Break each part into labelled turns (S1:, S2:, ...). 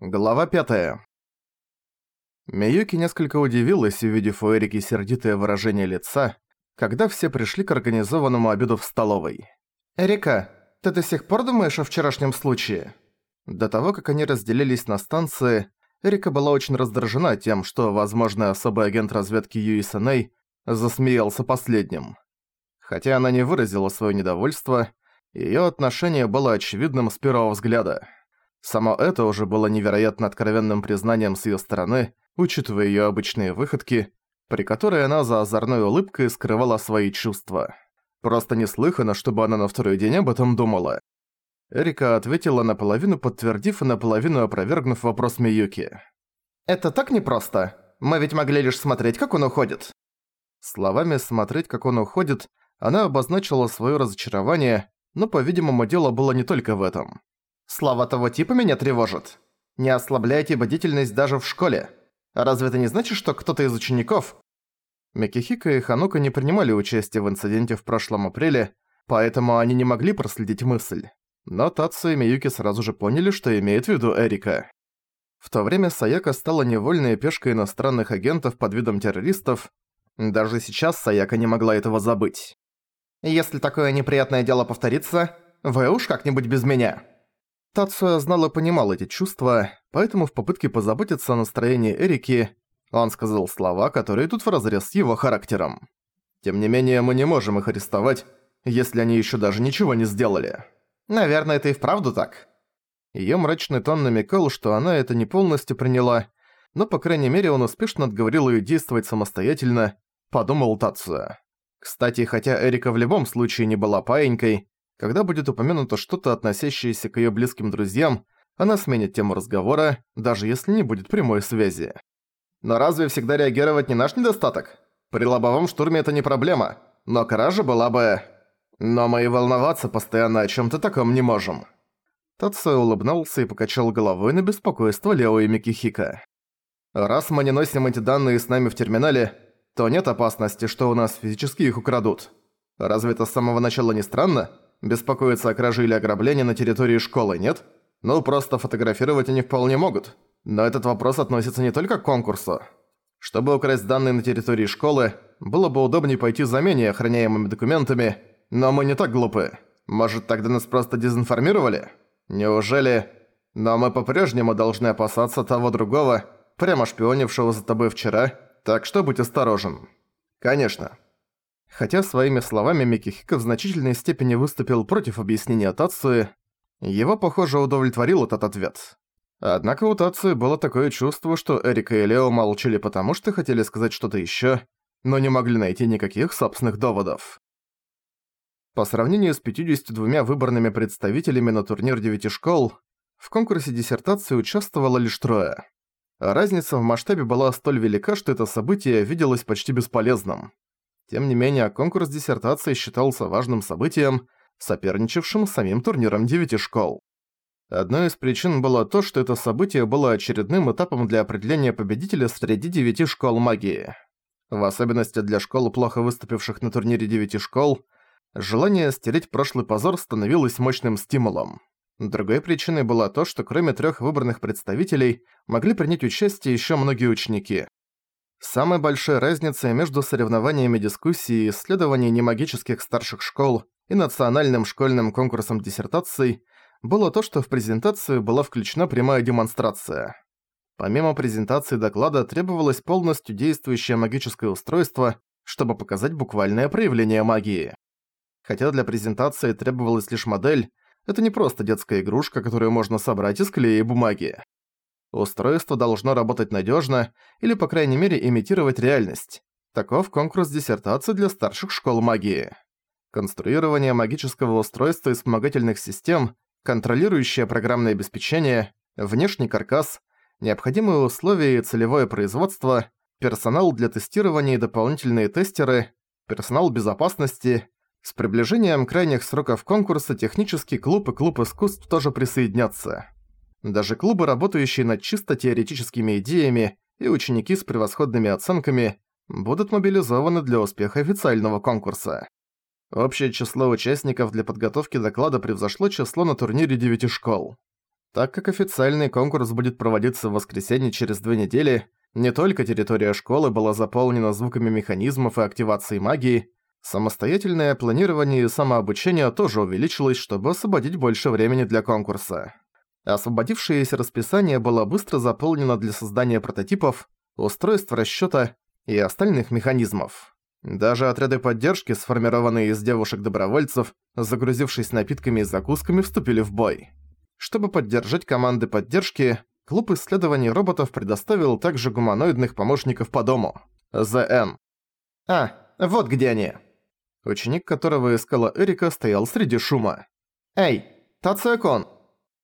S1: Глава 5. Миюки несколько удивилась, увидев у Эрики сердитое выражение лица, когда все пришли к организованному обеду в столовой. «Эрика, ты до сих пор думаешь о вчерашнем случае?» До того, как они разделились на станции, Эрика была очень раздражена тем, что возможный особый агент разведки Сэнэй засмеялся последним. Хотя она не выразила своё недовольство, её отношение было очевидным с первого взгляда. Само это уже было невероятно откровенным признанием с её стороны, учитывая её обычные выходки, при которой она за озорной улыбкой скрывала свои чувства. Просто неслыханно, чтобы она на второй день об этом думала. Эрика ответила наполовину подтвердив и наполовину опровергнув вопрос Миюки. «Это так непросто. Мы ведь могли лишь смотреть, как он уходит». Словами «смотреть, как он уходит» она обозначила своё разочарование, но, по-видимому, дело было не только в этом. Слова того типа меня тревожат. Не ослабляйте бдительность даже в школе. Разве это не значит, что кто-то из учеников... Микихика и Ханука не принимали участие в инциденте в прошлом апреле, поэтому они не могли проследить мысль. Но Татсу и Миюки сразу же поняли, что имеет в виду Эрика. В то время Саяка стала невольной пешкой иностранных агентов под видом террористов. Даже сейчас Саяка не могла этого забыть. «Если такое неприятное дело повторится, вы уж как-нибудь без меня», Тацуя знал и понимал эти чувства, поэтому в попытке позаботиться о настроении Эрики, он сказал слова, которые тут вразрез с его характером. Тем не менее, мы не можем их арестовать, если они еще даже ничего не сделали. Наверное, это и вправду так. Её мрачный тон намекал, что она это не полностью приняла, но, по крайней мере, он успешно отговорил её действовать самостоятельно, подумал Тацуя. Кстати, хотя Эрика в любом случае не была паенькой, когда будет упомянуто что-то, относящееся к её близким друзьям, она сменит тему разговора, даже если не будет прямой связи. Но разве всегда реагировать не наш недостаток? При лобовом штурме это не проблема, но кража была бы... Но мы и волноваться постоянно о чём-то таком не можем. Татсо улыбнулся и покачал головой на беспокойство Лео и Микихика. Раз мы не носим эти данные с нами в терминале, то нет опасности, что у нас физически их украдут. Разве это с самого начала не странно? Беспокоиться о краже или ограблении на территории школы, нет? Ну, просто фотографировать они вполне могут. Но этот вопрос относится не только к конкурсу. Чтобы украсть данные на территории школы, было бы удобнее пойти за менее охраняемыми документами, но мы не так глупы. Может, тогда нас просто дезинформировали? Неужели... Но мы по-прежнему должны опасаться того другого, прямо шпионившего за тобой вчера, так что будь осторожен. Конечно. Хотя своими словами Микихико в значительной степени выступил против объяснения Тацуи, его, похоже, удовлетворил этот ответ. Однако у Тацуи было такое чувство, что Эрика и Лео молчали потому, что хотели сказать что-то ещё, но не могли найти никаких собственных доводов. По сравнению с 52 выборными представителями на турнир девяти школ, в конкурсе диссертации участвовало лишь трое. разница в масштабе была столь велика, что это событие виделось почти бесполезным. Тем не менее, конкурс диссертации считался важным событием, соперничавшим с самим турниром девяти школ. Одной из причин было то, что это событие было очередным этапом для определения победителя среди девяти школ магии. В особенности для школ, плохо выступивших на турнире девяти школ, желание стереть прошлый позор становилось мощным стимулом. Другой причиной было то, что кроме трех выбранных представителей могли принять участие еще многие ученики. Самой большой разницей между соревнованиями дискуссии и исследований немагических старших школ и национальным школьным конкурсом диссертаций было то, что в презентацию была включена прямая демонстрация. Помимо презентации доклада требовалось полностью действующее магическое устройство, чтобы показать буквальное проявление магии. Хотя для презентации требовалась лишь модель, это не просто детская игрушка, которую можно собрать из клея и бумаги. Устройство должно работать надежно или, по крайней мере, имитировать реальность. Таков конкурс диссертации для старших школ магии. Конструирование магического устройства и вспомогательных систем, контролирующее программное обеспечение, внешний каркас, необходимые условия и целевое производство, персонал для тестирования и дополнительные тестеры, персонал безопасности. С приближением крайних сроков конкурса технический клуб и клуб искусств тоже присоединятся. Даже клубы, работающие над чисто теоретическими идеями, и ученики с превосходными оценками будут мобилизованы для успеха официального конкурса. Общее число участников для подготовки доклада превзошло число на турнире девяти школ. Так как официальный конкурс будет проводиться в воскресенье через две недели, не только территория школы была заполнена звуками механизмов и активацией магии, самостоятельное планирование и самообучение тоже увеличилось, чтобы освободить больше времени для конкурса. Освободившееся расписание было быстро заполнено для создания прототипов, устройств расчёта и остальных механизмов. Даже отряды поддержки, сформированные из девушек-добровольцев, загрузившись напитками и закусками, вступили в бой. Чтобы поддержать команды поддержки, клуб исследований роботов предоставил также гуманоидных помощников по дому. ЗН. А, вот где они. Ученик, которого искала Эрика, стоял среди шума. «Эй, Тацуякон!»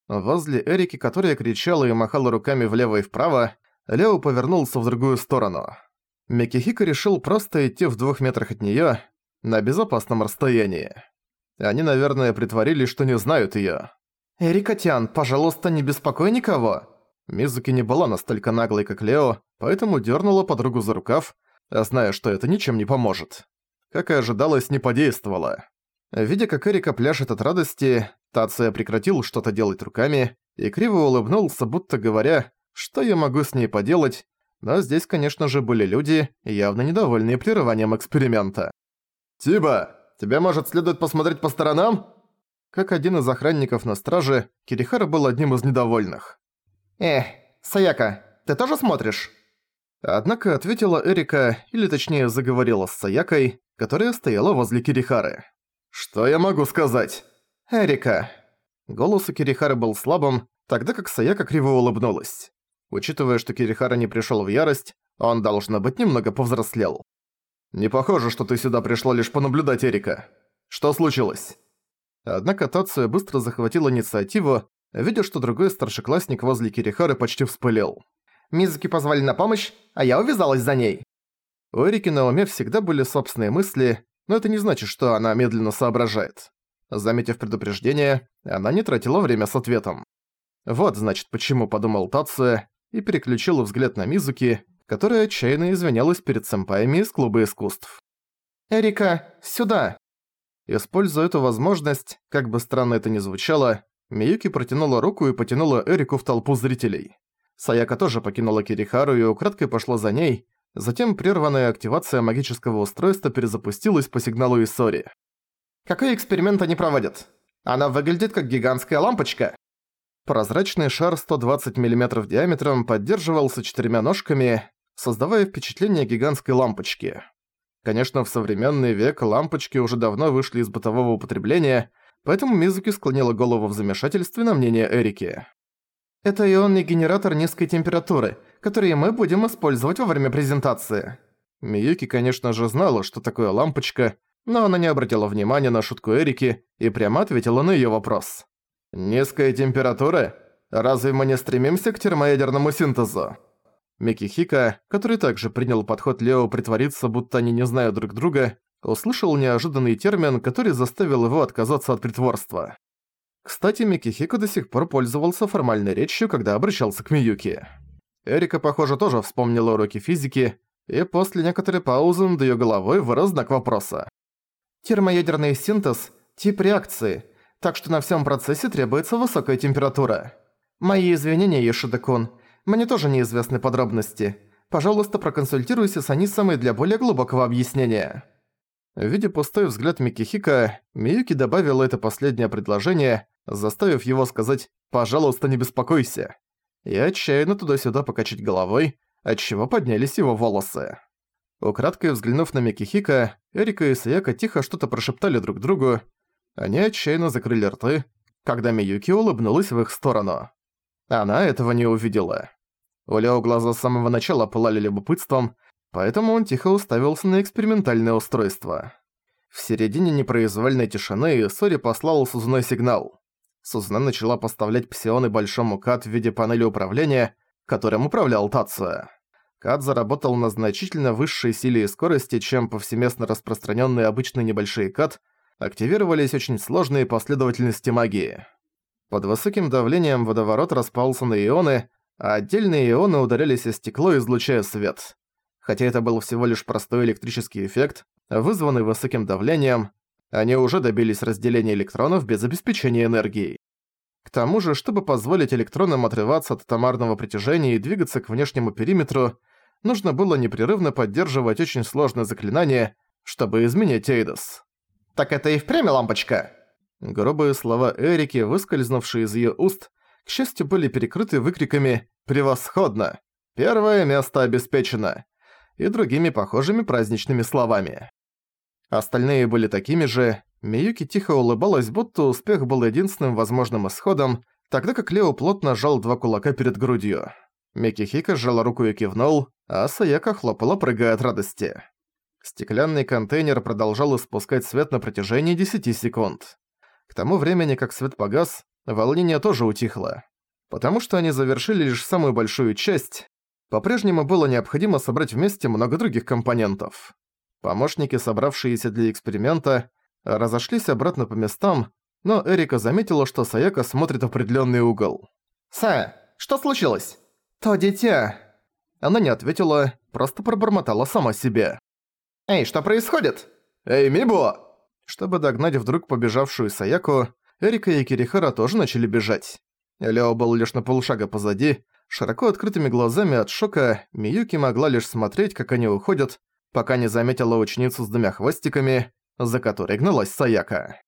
S1: Возле Эрики, которая кричала и махала руками влево и вправо, Лео повернулся в другую сторону. Микихико решил просто идти в двух метрах от неё, на безопасном расстоянии. Они, наверное, притворились, что не знают её. «Эрика-тян, пожалуйста, не беспокой никого!» Мизуки не была настолько наглой, как Лео, поэтому дернула подругу за рукав, зная, что это ничем не поможет. Как и ожидалось, не подействовало. Видя, как Эрика пляшет от радости, Тация прекратил что-то делать руками и криво улыбнулся, будто говоря, что я могу с ней поделать, но здесь, конечно же, были люди, явно недовольные прерыванием эксперимента. «Тиба, тебе, может, следует посмотреть по сторонам?» Как один из охранников на страже, Кирихара был одним из недовольных. «Эх, Саяка, ты тоже смотришь?» Однако ответила Эрика, или точнее заговорила с Саякой, которая стояла возле Кирихары. «Что я могу сказать?» «Эрика». Голос у Кирихары был слабым, тогда как Саяка криво улыбнулась. Учитывая, что Кирихара не пришёл в ярость, он, должно быть, немного повзрослел. «Не похоже, что ты сюда пришла лишь понаблюдать Эрика. Что случилось?» Однако Тацуя быстро захватил инициативу, видя, что другой старшеклассник возле Кирихары почти вспылил. «Мизуки позвали на помощь, а я увязалась за ней!» У Эрики на уме всегда были собственные мысли, но это не значит, что она медленно соображает. Заметив предупреждение, она не тратила время с ответом. Вот, значит, почему подумал Тацуя и переключил взгляд на Мизуки, которая отчаянно извинялась перед сэмпаями из клуба искусств. «Эрика, сюда!» Используя эту возможность, как бы странно это ни звучало, Миюки протянула руку и потянула Эрику в толпу зрителей. Саяка тоже покинула Кирихару и украдкой пошла за ней, затем прерванная активация магического устройства перезапустилась по сигналу Исори. «Какой эксперимент они проводят? Она выглядит как гигантская лампочка!» Прозрачный шар 120 мм диаметром поддерживался четырьмя ножками, создавая впечатление гигантской лампочки. Конечно, в современный век лампочки уже давно вышли из бытового употребления, поэтому Мизуки склонила голову в замешательстве на мнение Эрики. «Это ионный генератор низкой температуры, который мы будем использовать во время презентации». Миюки, конечно же, знала, что такое лампочка, но она не обратила внимания на шутку Эрики и прямо ответила на её вопрос. «Низкая температура? Разве мы не стремимся к термоядерному синтезу?» Микихика, который также принял подход Лео притвориться, будто они не знают друг друга, услышал неожиданный термин, который заставил его отказаться от притворства. Кстати, Микихико до сих пор пользовался формальной речью, когда обращался к Миюки. Эрика, похоже, тоже вспомнила уроки физики, и после некоторой паузы над её головой вырос знак вопроса. Термоядерный синтез – тип реакции – так что на всем процессе требуется высокая температура. Мои извинения, Ешида-кун. Мне тоже неизвестны подробности. Пожалуйста, проконсультируйся с Анисамой для более глубокого объяснения». Видя пустой взгляд Микихика, Миюки добавила это последнее предложение, заставив его сказать «пожалуйста, не беспокойся», и отчаянно туда-сюда покачать головой, отчего поднялись его волосы. Украдкой взглянув на Микихика, Эрика и Саяка тихо что-то прошептали друг другу, они отчаянно закрыли рты, когда Миюки улыбнулась в их сторону. Она этого не увидела. У Лео глаза с самого начала пылали любопытством, поэтому он тихо уставился на экспериментальное устройство. В середине непроизвольной тишины Сори послал Сузуной сигнал. Сузуна начала поставлять псионы большому Кат в виде панели управления, которым управлял Тация. Кат заработал на значительно высшей силе и скорости, чем повсеместно распространенные обычные небольшие Кат – активировались очень сложные последовательности магии. Под высоким давлением водоворот распался на ионы, а отдельные ионы ударялись о стекло, излучая свет. Хотя это был всего лишь простой электрический эффект, вызванный высоким давлением, они уже добились разделения электронов без обеспечения энергией. К тому же, чтобы позволить электронам отрываться от атомарного притяжения и двигаться к внешнему периметру, нужно было непрерывно поддерживать очень сложное заклинание, чтобы изменить Эйдос.
S2: «Так это и впрямь лампочка?»
S1: Грубые слова Эрики, выскользнувшие из её уст, к счастью, были перекрыты выкриками «Превосходно!» «Первое место обеспечено!» и другими похожими праздничными словами. Остальные были такими же, Миюки тихо улыбалась, будто успех был единственным возможным исходом, тогда как Лео плотно сжал два кулака перед грудью. Микки Хика сжала руку и кивнул, а Саяка хлопала, прыгая от радости. Стеклянный контейнер продолжал испускать свет на протяжении 10 секунд. К тому времени, как свет погас, волнение тоже утихло. Потому что они завершили лишь самую большую часть, по-прежнему было необходимо собрать вместе много других компонентов. Помощники, собравшиеся для эксперимента, разошлись обратно по местам, но Эрика заметила, что Саяка смотрит в определенный угол.
S2: «Са, что случилось?»
S1: «То дитя!» Она не ответила, просто пробормотала сама себе.
S2: «Эй, что происходит?»
S1: «Эй, Мибо!» Чтобы догнать вдруг побежавшую Саяку, Эрика и Кирихара тоже начали бежать. Лео был лишь на полшага позади, широко открытыми глазами от шока Миюки могла лишь смотреть, как они уходят, пока не заметила ученицу с двумя хвостиками, за которой гналась Саяка.